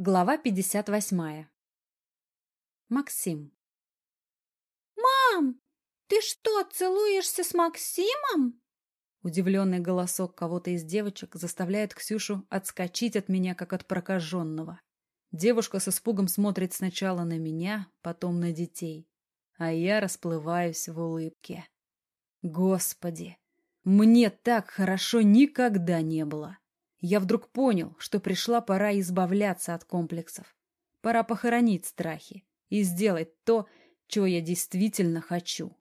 Глава 58. Максим. «Мам, ты что, целуешься с Максимом?» Удивленный голосок кого-то из девочек заставляет Ксюшу отскочить от меня, как от прокаженного. Девушка с испугом смотрит сначала на меня, потом на детей, а я расплываюсь в улыбке. Господи, мне так хорошо никогда не было. Я вдруг понял, что пришла пора избавляться от комплексов. Пора похоронить страхи и сделать то, чего я действительно хочу.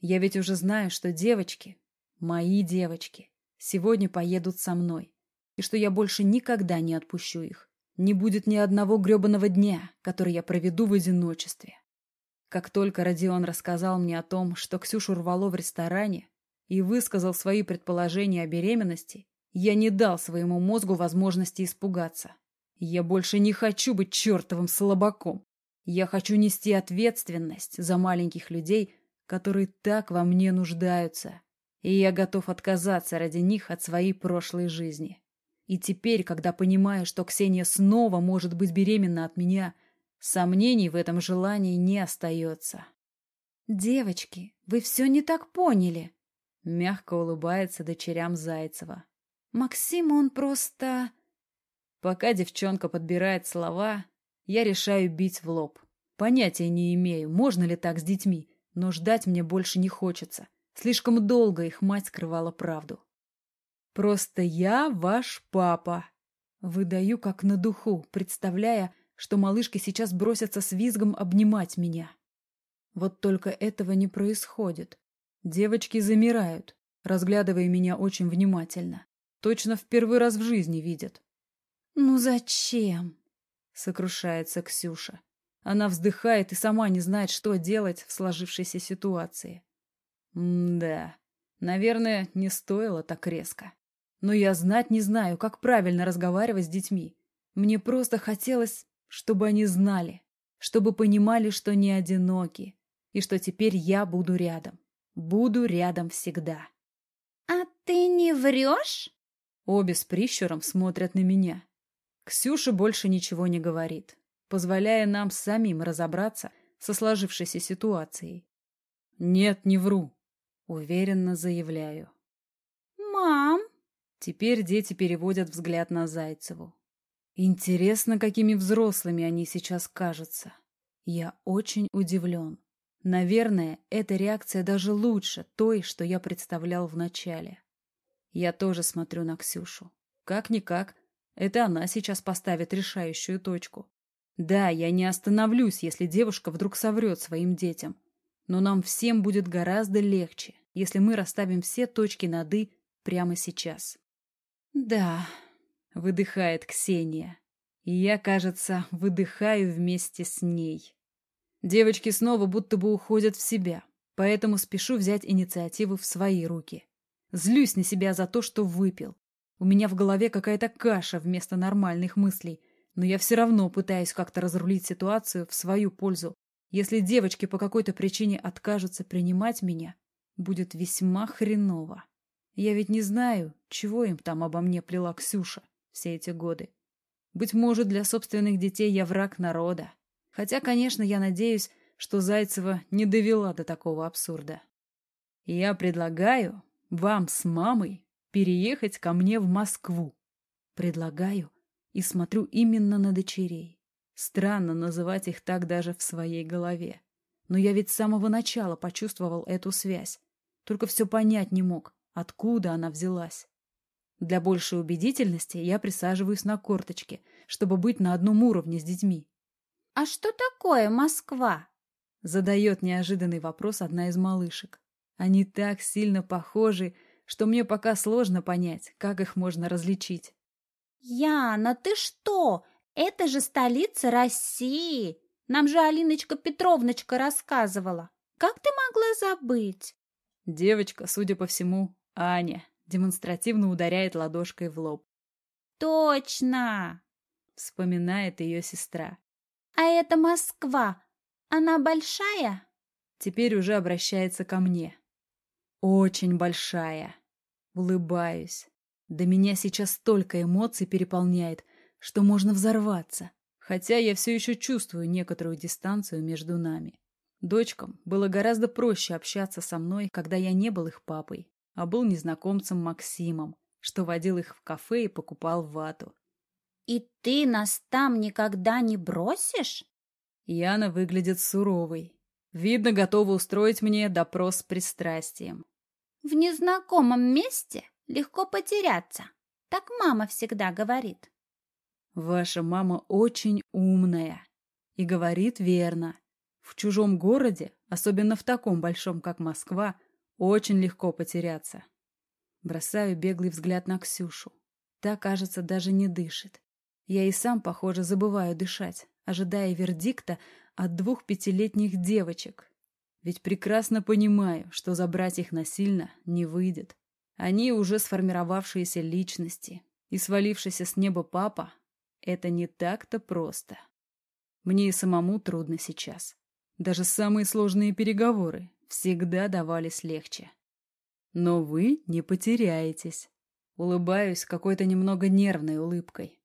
Я ведь уже знаю, что девочки, мои девочки, сегодня поедут со мной, и что я больше никогда не отпущу их. Не будет ни одного гребаного дня, который я проведу в одиночестве. Как только Родион рассказал мне о том, что Ксюшу рвало в ресторане, и высказал свои предположения о беременности, я не дал своему мозгу возможности испугаться. Я больше не хочу быть чертовым слабаком. Я хочу нести ответственность за маленьких людей, которые так во мне нуждаются. И я готов отказаться ради них от своей прошлой жизни. И теперь, когда понимаю, что Ксения снова может быть беременна от меня, сомнений в этом желании не остается. «Девочки, вы все не так поняли», — мягко улыбается дочерям Зайцева. Максим, он просто... Пока девчонка подбирает слова, я решаю бить в лоб. Понятия не имею, можно ли так с детьми, но ждать мне больше не хочется. Слишком долго их мать скрывала правду. Просто я ваш папа. Выдаю как на духу, представляя, что малышки сейчас бросятся с визгом обнимать меня. Вот только этого не происходит. Девочки замирают, разглядывая меня очень внимательно. Точно в первый раз в жизни видят. «Ну зачем?» — сокрушается Ксюша. Она вздыхает и сама не знает, что делать в сложившейся ситуации. М-да, наверное, не стоило так резко. Но я знать не знаю, как правильно разговаривать с детьми. Мне просто хотелось, чтобы они знали, чтобы понимали, что не одиноки, и что теперь я буду рядом. Буду рядом всегда. «А ты не врешь?» Обе с прищуром смотрят на меня. Ксюша больше ничего не говорит, позволяя нам самим разобраться со сложившейся ситуацией. «Нет, не вру», — уверенно заявляю. «Мам!» Теперь дети переводят взгляд на Зайцеву. Интересно, какими взрослыми они сейчас кажутся. Я очень удивлен. Наверное, эта реакция даже лучше той, что я представлял в начале. Я тоже смотрю на Ксюшу. Как-никак, это она сейчас поставит решающую точку. Да, я не остановлюсь, если девушка вдруг соврет своим детям. Но нам всем будет гораздо легче, если мы расставим все точки над «и» прямо сейчас. «Да», — выдыхает Ксения. И я, кажется, выдыхаю вместе с ней. Девочки снова будто бы уходят в себя, поэтому спешу взять инициативу в свои руки. Злюсь на себя за то, что выпил. У меня в голове какая-то каша вместо нормальных мыслей, но я все равно пытаюсь как-то разрулить ситуацию в свою пользу. Если девочки по какой-то причине откажутся принимать меня, будет весьма хреново. Я ведь не знаю, чего им там обо мне плела Ксюша все эти годы. Быть может, для собственных детей я враг народа. Хотя, конечно, я надеюсь, что Зайцева не довела до такого абсурда. Я предлагаю вам с мамой переехать ко мне в Москву. Предлагаю и смотрю именно на дочерей. Странно называть их так даже в своей голове. Но я ведь с самого начала почувствовал эту связь. Только все понять не мог, откуда она взялась. Для большей убедительности я присаживаюсь на корточке, чтобы быть на одном уровне с детьми. «А что такое Москва?» Задает неожиданный вопрос одна из малышек. Они так сильно похожи, что мне пока сложно понять, как их можно различить. «Яна, ты что? Это же столица России! Нам же Алиночка Петровночка рассказывала. Как ты могла забыть?» Девочка, судя по всему, Аня, демонстративно ударяет ладошкой в лоб. «Точно!» — вспоминает ее сестра. «А это Москва. Она большая?» Теперь уже обращается ко мне. Очень большая. Улыбаюсь. До меня сейчас столько эмоций переполняет, что можно взорваться. Хотя я все еще чувствую некоторую дистанцию между нами. Дочкам было гораздо проще общаться со мной, когда я не был их папой, а был незнакомцем Максимом, что водил их в кафе и покупал вату. «И ты нас там никогда не бросишь?» Яна выглядит суровой. Видно, готова устроить мне допрос с пристрастием. «В незнакомом месте легко потеряться. Так мама всегда говорит». Ваша мама очень умная и говорит верно. В чужом городе, особенно в таком большом, как Москва, очень легко потеряться. Бросаю беглый взгляд на Ксюшу. Та, кажется, даже не дышит. Я и сам, похоже, забываю дышать, ожидая вердикта от двух пятилетних девочек. Ведь прекрасно понимаю, что забрать их насильно не выйдет. Они уже сформировавшиеся личности, и свалившийся с неба папа это не так-то просто. Мне и самому трудно сейчас. Даже самые сложные переговоры всегда давались легче. Но вы не потеряетесь. Улыбаюсь какой-то немного нервной улыбкой.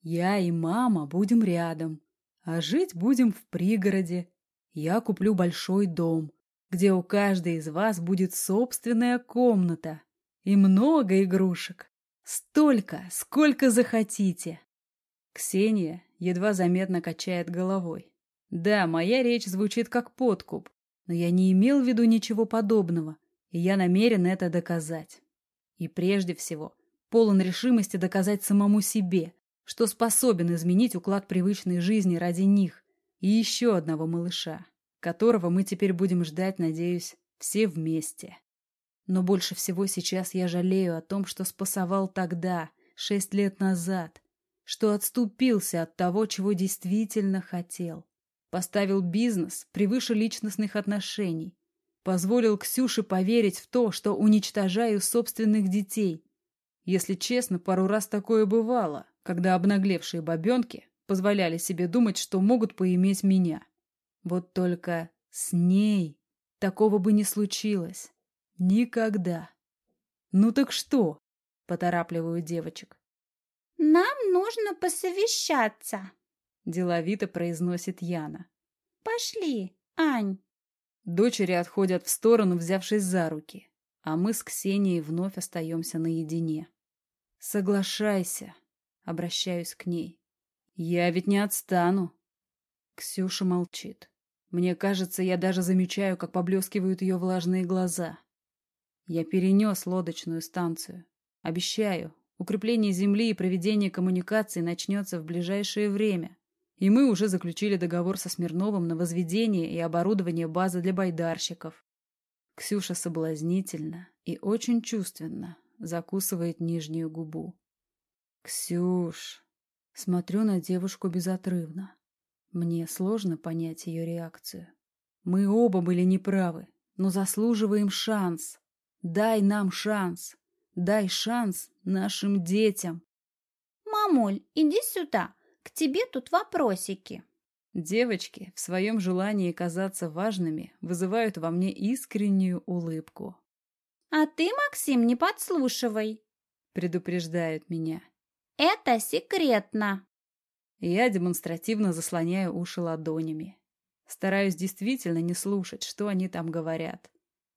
Я и мама будем рядом, а жить будем в пригороде. Я куплю большой дом, где у каждой из вас будет собственная комната и много игрушек. Столько, сколько захотите. Ксения едва заметно качает головой. Да, моя речь звучит как подкуп, но я не имел в виду ничего подобного, и я намерен это доказать. И прежде всего, полон решимости доказать самому себе, что способен изменить уклад привычной жизни ради них и еще одного малыша, которого мы теперь будем ждать, надеюсь, все вместе. Но больше всего сейчас я жалею о том, что спасовал тогда, шесть лет назад, что отступился от того, чего действительно хотел. Поставил бизнес превыше личностных отношений. Позволил Ксюше поверить в то, что уничтожаю собственных детей. Если честно, пару раз такое бывало, когда обнаглевшие бабенки позволяли себе думать, что могут поиметь меня. Вот только с ней такого бы не случилось. Никогда. «Ну так что?» — поторапливаю девочек. «Нам нужно посовещаться», — деловито произносит Яна. «Пошли, Ань». Дочери отходят в сторону, взявшись за руки, а мы с Ксенией вновь остаемся наедине. «Соглашайся», — обращаюсь к ней. «Я ведь не отстану». Ксюша молчит. Мне кажется, я даже замечаю, как поблескивают ее влажные глаза. Я перенес лодочную станцию. Обещаю, Укрепление земли и проведение коммуникаций начнется в ближайшее время. И мы уже заключили договор со Смирновым на возведение и оборудование базы для байдарщиков. Ксюша соблазнительно и очень чувственно закусывает нижнюю губу. «Ксюш!» Смотрю на девушку безотрывно. Мне сложно понять ее реакцию. Мы оба были неправы, но заслуживаем шанс. Дай нам шанс. Дай шанс нашим детям. Мамуль, иди сюда, к тебе тут вопросики. Девочки в своем желании казаться важными вызывают во мне искреннюю улыбку. А ты, Максим, не подслушивай, предупреждают меня. Это секретно. Я демонстративно заслоняю уши ладонями. Стараюсь действительно не слушать, что они там говорят.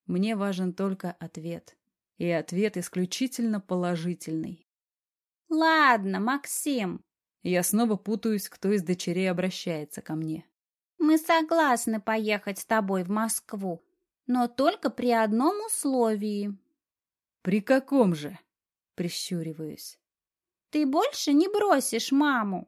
Мне важен только ответ. И ответ исключительно положительный. «Ладно, Максим». Я снова путаюсь, кто из дочерей обращается ко мне. «Мы согласны поехать с тобой в Москву, но только при одном условии». «При каком же?» — прищуриваюсь. «Ты больше не бросишь маму».